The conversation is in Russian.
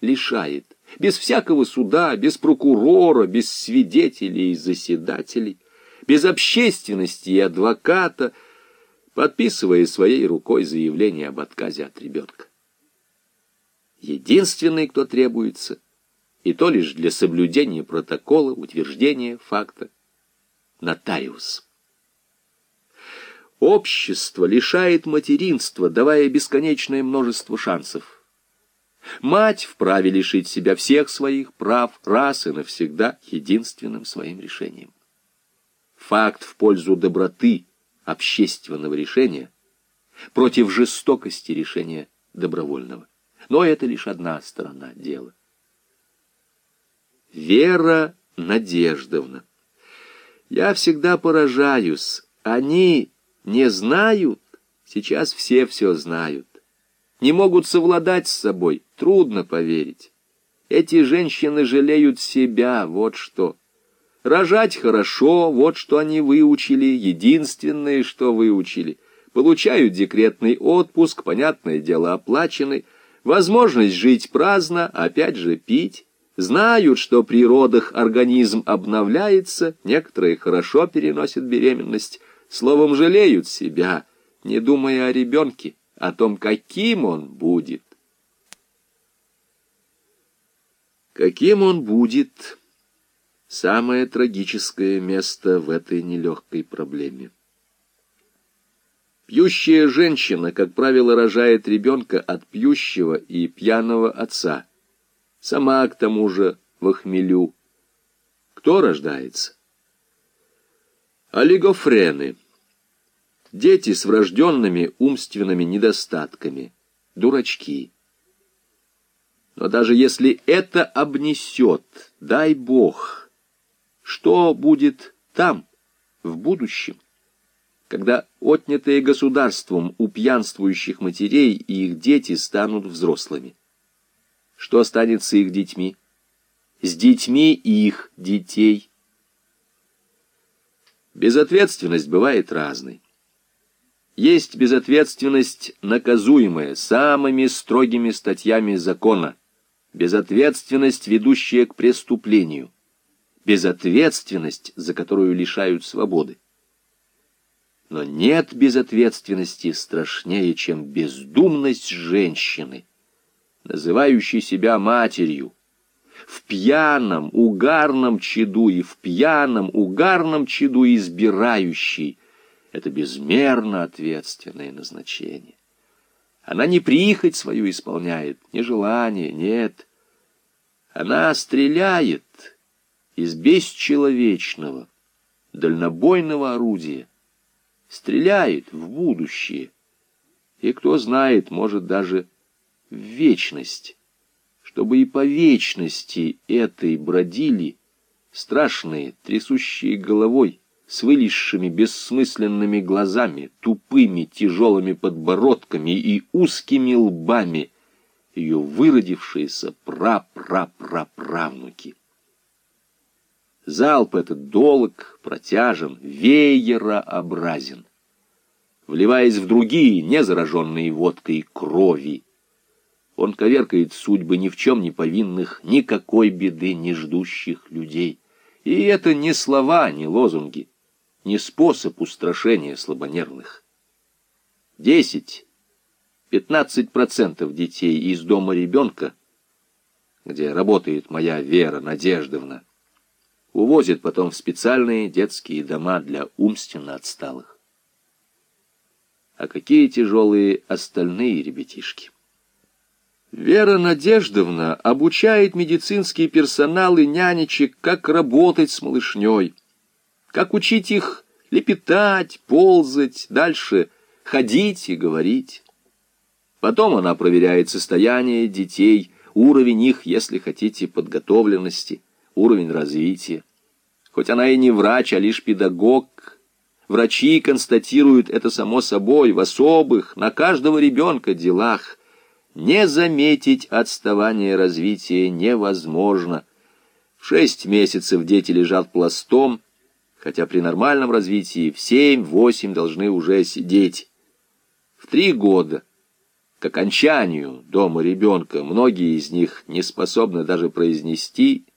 лишает, без всякого суда, без прокурора, без свидетелей и заседателей, без общественности и адвоката, подписывая своей рукой заявление об отказе от ребенка. Единственный, кто требуется, и то лишь для соблюдения протокола, утверждения факта, нотариус. Общество лишает материнства, давая бесконечное множество шансов. Мать вправе лишить себя всех своих прав раз и навсегда единственным своим решением. Факт в пользу доброты общественного решения против жестокости решения добровольного. Но это лишь одна сторона дела. Вера Надеждовна. Я всегда поражаюсь. Они не знают, сейчас все все знают. Не могут совладать с собой, трудно поверить. Эти женщины жалеют себя, вот что. Рожать хорошо, вот что они выучили, единственное, что выучили. Получают декретный отпуск, понятное дело, оплаченный, возможность жить праздно, опять же пить. Знают, что при родах организм обновляется, некоторые хорошо переносят беременность, Словом, жалеют себя, не думая о ребенке, о том, каким он будет. Каким он будет, самое трагическое место в этой нелегкой проблеме. Пьющая женщина, как правило, рожает ребенка от пьющего и пьяного отца. Сама, к тому же, в хмелю. Кто рождается? Олигофрены. Дети с врожденными умственными недостатками. Дурачки. Но даже если это обнесет, дай Бог, что будет там, в будущем, когда отнятые государством у пьянствующих матерей и их дети станут взрослыми? Что останется их детьми? С детьми их детей – Безответственность бывает разной. Есть безответственность наказуемая самыми строгими статьями закона, безответственность, ведущая к преступлению, безответственность, за которую лишают свободы. Но нет безответственности страшнее, чем бездумность женщины, называющей себя матерью, в пьяном, угарном чаду и в пьяном, угарном чаду избирающий. Это безмерно ответственное назначение. Она не прихоть свою исполняет, не желание, нет. Она стреляет из бесчеловечного, дальнобойного орудия, стреляет в будущее, и, кто знает, может даже в вечность чтобы и по вечности этой бродили страшные, трясущие головой, с вылезшими бессмысленными глазами, тупыми тяжелыми подбородками и узкими лбами ее выродившиеся пра-пра-пра-правнуки. Залп этот долг, протяжен, веерообразен, вливаясь в другие, не зараженные водкой крови, он коверкает судьбы ни в чем не повинных, никакой беды не ждущих людей. И это не слова, не лозунги, не способ устрашения слабонервных. Десять, пятнадцать процентов детей из дома ребенка, где работает моя Вера Надеждовна, увозят потом в специальные детские дома для умственно отсталых. А какие тяжелые остальные ребятишки? Вера Надеждовна обучает медицинский персонал и нянечек, как работать с малышней, как учить их лепетать, ползать, дальше ходить и говорить. Потом она проверяет состояние детей, уровень их, если хотите, подготовленности, уровень развития. Хоть она и не врач, а лишь педагог, врачи констатируют это само собой в особых, на каждого ребенка делах – не заметить отставание развития невозможно. В шесть месяцев дети лежат пластом, хотя при нормальном развитии в семь-восемь должны уже сидеть. В три года к окончанию дома ребенка многие из них не способны даже произнести